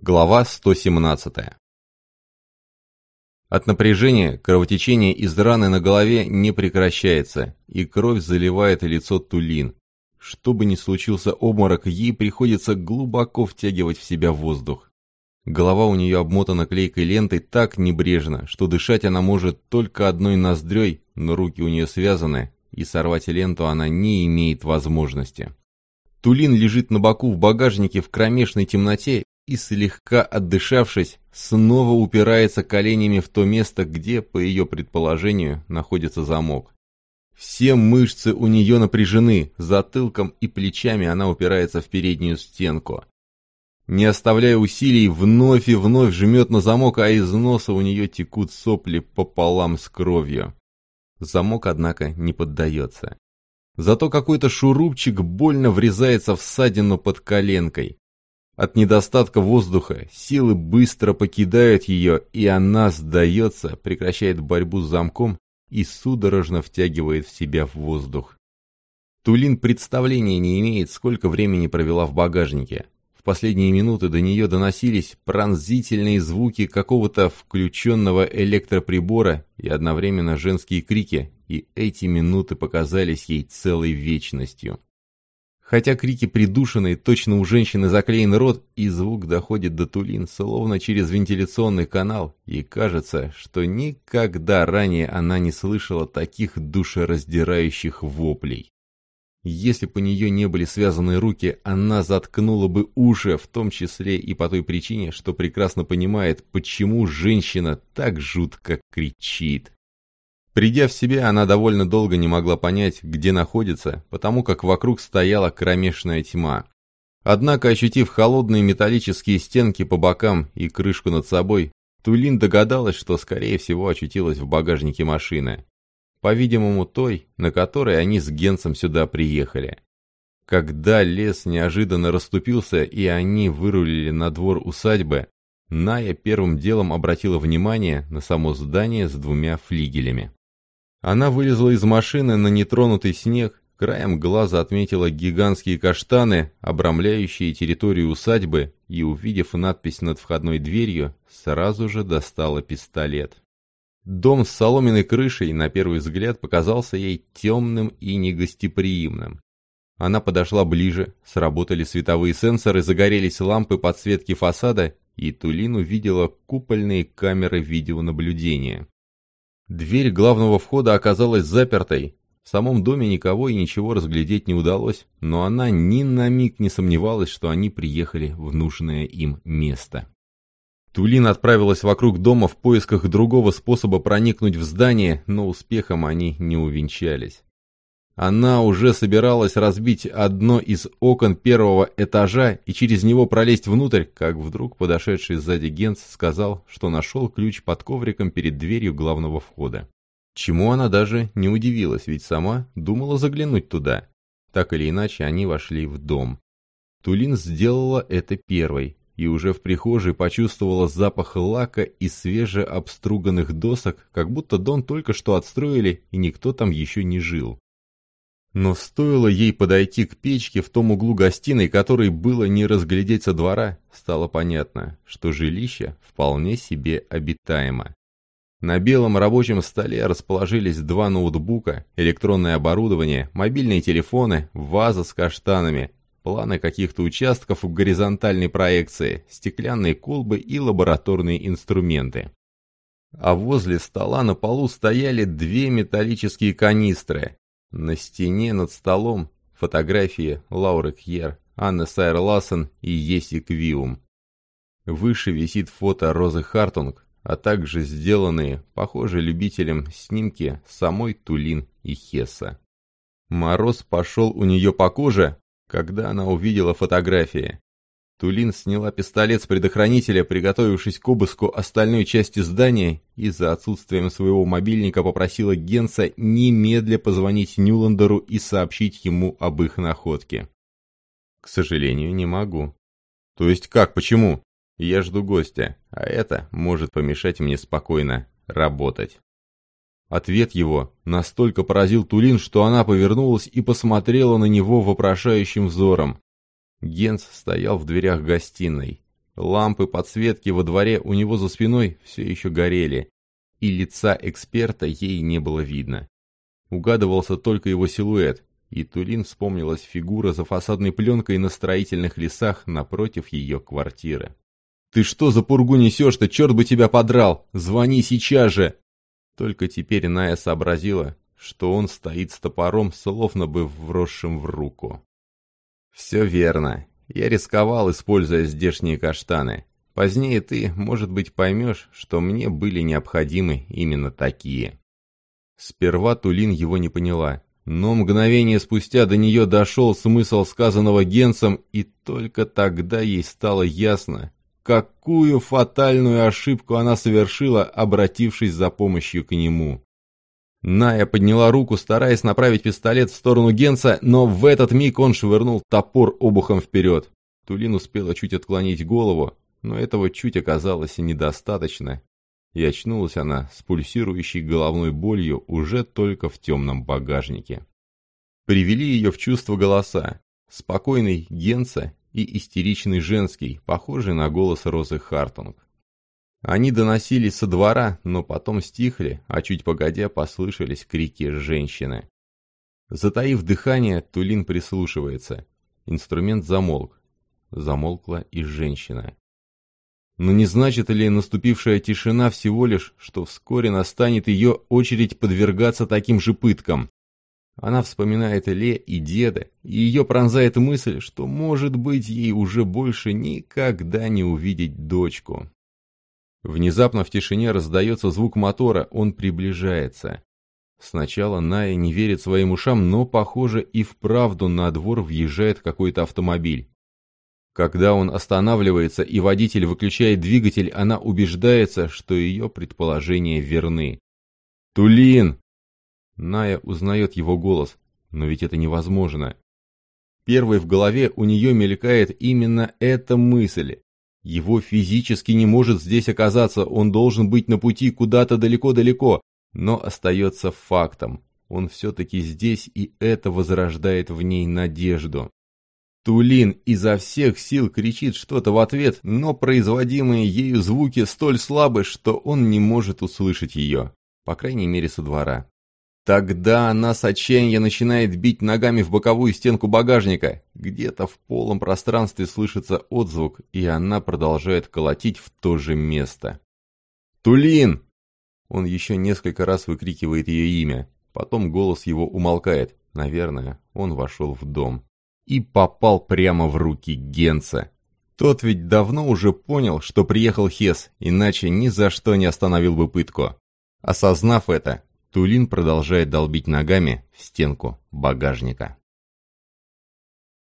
Глава 117 От напряжения кровотечение из раны на голове не прекращается, и кровь заливает лицо Тулин. Что бы ни случился обморок, ей приходится глубоко втягивать в себя воздух. Голова у нее обмотана клейкой лентой так небрежно, что дышать она может только одной ноздрёй, но руки у нее связаны, и сорвать ленту она не имеет возможности. Тулин лежит на боку в багажнике в кромешной темноте и, слегка отдышавшись, снова упирается коленями в то место, где, по ее предположению, находится замок. Все мышцы у нее напряжены, затылком и плечами она упирается в переднюю стенку. Не оставляя усилий, вновь и вновь жмет на замок, а из носа у нее текут сопли пополам с кровью. Замок, однако, не поддается. Зато какой-то шурупчик больно врезается в ссадину под коленкой. От недостатка воздуха силы быстро покидают ее, и она сдается, прекращает борьбу с замком и судорожно втягивает в себя воздух. Тулин представления не имеет, сколько времени провела в багажнике. В последние минуты до нее доносились пронзительные звуки какого-то включенного электроприбора и одновременно женские крики, и эти минуты показались ей целой вечностью. Хотя крики придушенные, точно у женщины заклеен рот, и звук доходит до Тулин, словно через вентиляционный канал, и кажется, что никогда ранее она не слышала таких душераздирающих воплей. Если бы у нее не были связаны руки, она заткнула бы уши, в том числе и по той причине, что прекрасно понимает, почему женщина так жутко кричит. Придя в себя, она довольно долго не могла понять, где находится, потому как вокруг стояла кромешная тьма. Однако, ощутив холодные металлические стенки по бокам и крышку над собой, Тулин догадалась, что, скорее всего, очутилась в багажнике машины. По-видимому, той, на которой они с Генсом сюда приехали. Когда лес неожиданно расступился и они вырулили на двор усадьбы, Ная первым делом обратила внимание на само здание с двумя флигелями. Она вылезла из машины на нетронутый снег, краем глаза отметила гигантские каштаны, обрамляющие территорию усадьбы, и, увидев надпись над входной дверью, сразу же достала пистолет. Дом с соломенной крышей, на первый взгляд, показался ей темным и негостеприимным. Она подошла ближе, сработали световые сенсоры, загорелись лампы подсветки фасада, и Тулин увидела купольные камеры видеонаблюдения. Дверь главного входа оказалась запертой. В самом доме никого и ничего разглядеть не удалось, но она ни на миг не сомневалась, что они приехали в нужное им место. Тулин отправилась вокруг дома в поисках другого способа проникнуть в здание, но успехом они не увенчались. Она уже собиралась разбить одно из окон первого этажа и через него пролезть внутрь, как вдруг подошедший сзади Генц сказал, что нашел ключ под ковриком перед дверью главного входа. Чему она даже не удивилась, ведь сама думала заглянуть туда. Так или иначе, они вошли в дом. Тулин сделала это первой, и уже в прихожей почувствовала запах лака и свежеобструганных досок, как будто дом только что отстроили, и никто там еще не жил. Но стоило ей подойти к печке в том углу гостиной, который было не разглядеть со двора, стало понятно, что жилище вполне себе обитаемо. На белом рабочем столе расположились два ноутбука, электронное оборудование, мобильные телефоны, ваза с каштанами, планы каких-то участков в горизонтальной проекции, стеклянные колбы и лабораторные инструменты. А возле стола на полу стояли две металлические канистры, на стене над столом фотографии Лауры Кьер, Анны Сайр Лассен и Еси Квиум. Выше висит фото Розы Хартунг, а также сделанные, похоже любителям, снимки самой Тулин и Хесса. Мороз пошел у нее по коже, когда она увидела фотографии. Тулин сняла пистолет с предохранителя, приготовившись к обыску остальной части здания, и за отсутствием своего мобильника попросила Генса немедля позвонить Нюландеру и сообщить ему об их находке. «К сожалению, не могу». «То есть как, почему?» «Я жду гостя, а это может помешать мне спокойно работать». Ответ его настолько поразил Тулин, что она повернулась и посмотрела на него вопрошающим взором. Генс стоял в дверях гостиной. Лампы подсветки во дворе у него за спиной все еще горели, и лица эксперта ей не было видно. Угадывался только его силуэт, и Тулин вспомнилась фигура за фасадной пленкой на строительных лесах напротив ее квартиры. «Ты что за пургу несешь-то? Черт бы тебя подрал! Звони сейчас же!» Только теперь Ная сообразила, что он стоит с топором, словно бы вросшим в руку. «Все верно. Я рисковал, используя здешние каштаны. Позднее ты, может быть, поймешь, что мне были необходимы именно такие». Сперва Тулин его не поняла, но мгновение спустя до нее дошел смысл сказанного Генсом, и только тогда ей стало ясно, какую фатальную ошибку она совершила, обратившись за помощью к нему. Ная подняла руку, стараясь направить пистолет в сторону Генса, но в этот миг он швырнул топор обухом вперед. Тулин успела чуть отклонить голову, но этого чуть оказалось недостаточно. И очнулась она с пульсирующей головной болью уже только в темном багажнике. Привели ее в чувство голоса. Спокойный Генса и истеричный женский, похожий на голос Розы Хартунг. Они доносились со двора, но потом стихли, а чуть погодя послышались крики женщины. Затаив дыхание, Тулин прислушивается. Инструмент замолк. Замолкла и женщина. Но не значит ли наступившая тишина всего лишь, что вскоре настанет ее очередь подвергаться таким же пыткам? Она вспоминает Ле и деда, и ее пронзает мысль, что, может быть, ей уже больше никогда не увидеть дочку. Внезапно в тишине раздается звук мотора, он приближается. Сначала Ная не верит своим ушам, но, похоже, и вправду на двор въезжает какой-то автомобиль. Когда он останавливается и водитель выключает двигатель, она убеждается, что ее предположения верны. «Тулин!» Ная узнает его голос, но ведь это невозможно. Первой в голове у нее мелькает именно эта мысль. Его физически не может здесь оказаться, он должен быть на пути куда-то далеко-далеко, но остается фактом. Он все-таки здесь, и это возрождает в ней надежду. Тулин изо всех сил кричит что-то в ответ, но производимые ею звуки столь слабы, что он не может услышать ее, по крайней мере со двора. Тогда она с отчаяния начинает бить ногами в боковую стенку багажника. Где-то в полом пространстве слышится отзвук, и она продолжает колотить в то же место. «Тулин!» Он еще несколько раз выкрикивает ее имя. Потом голос его умолкает. Наверное, он вошел в дом. И попал прямо в руки Генца. Тот ведь давно уже понял, что приехал Хес, иначе ни за что не остановил бы пытку. Осознав это, Тулин продолжает долбить ногами в стенку багажника.